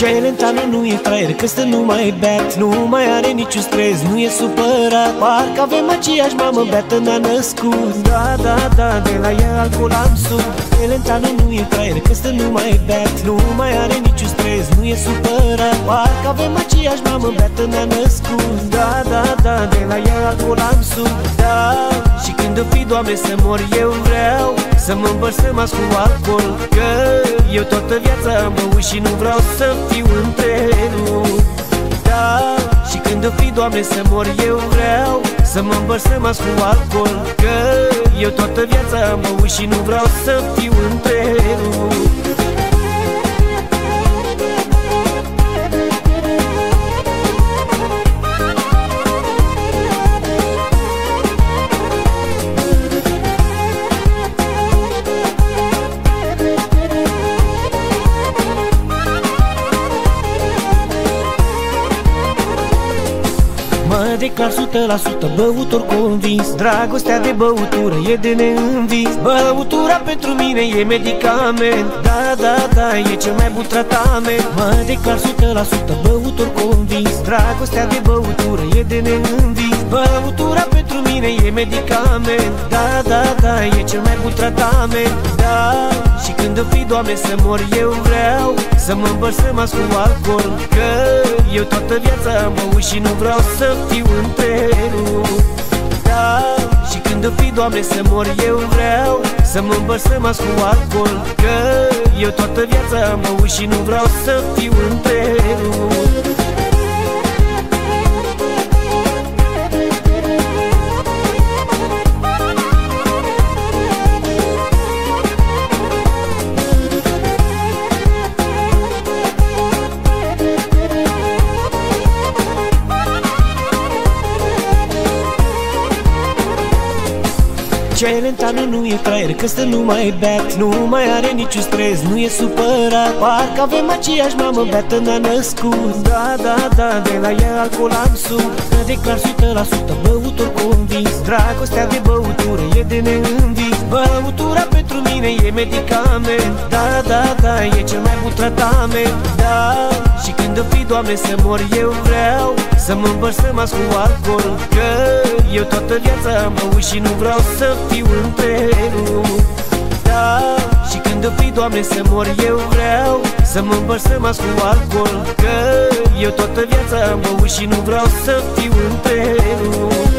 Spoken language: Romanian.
Celentano nu e fraier, că stă numai beat. Nu mai are niciun stres, nu e supărat. Parcă avem aceeași mamă beată ne-a născut. Da, da, da, de la ea alcool am sub. Celentano nu e fraier, că stă numai beat. Nu mai are niciun stres, nu e supărat. Parcă avem aceeași mamă beată ne-a născut. Da, da, da, de la ea alcool am sub. Da, și când o fi, Doamne, să mor eu vreau Să mă îmbărsăm cu alcool. Că eu toată viața am băut și nu vreau să fiu întrerupt Da, și când o fi, Doamne, să mor eu vreau Să mă îmbărsăm cu alcool. Că eu toată viața am băut și nu vreau să fiu întrerupt Mă declar 100% băutor convins. Dragostea de băutură e de neînvins. Băutura pentru mine e medicament. Da, da, da, e cel mai bun tratament. Mă declar 100% băutor convins. Dragostea de băutură e de neînvins. Băutura pentru mine e medicament. Da, da, da, e cel mai bun tratament. Da, și când o fi, Doamne, să mor eu vreau Să mă îmbărsăm cu alcool. Că eu toată viața am băut și nu vreau să fiu întrerupt Da, și când o fi, Doamne, să mor eu vreau Să mă îmbărsăm cu alcool. Că eu toată viața am băut și nu vreau să fiu întrerupt Celentano nu e fraier, că stă numai beat. Nu mai are niciun stres, nu e supărat. Parcă avem aceeași mamă beată ne-a născut. Da, da, da, de la ea alcool am sub Că declar 100% băutor convins. Dragostea de băutură e de neînvins. Băutura pentru mine e medicament. Da, da, da, e cel mai bun tratament. Da, și când o fi, Doamne, să mor eu vreau Să mă îmbărsăm cu alcool. Că eu toată viața am băut și nu vreau să fiu întrerupt Da, și când o fi, Doamne, să mor eu vreau Să mă îmbărsăm cu alcool. Că eu toată viața am băut și nu vreau să fiu întrerupt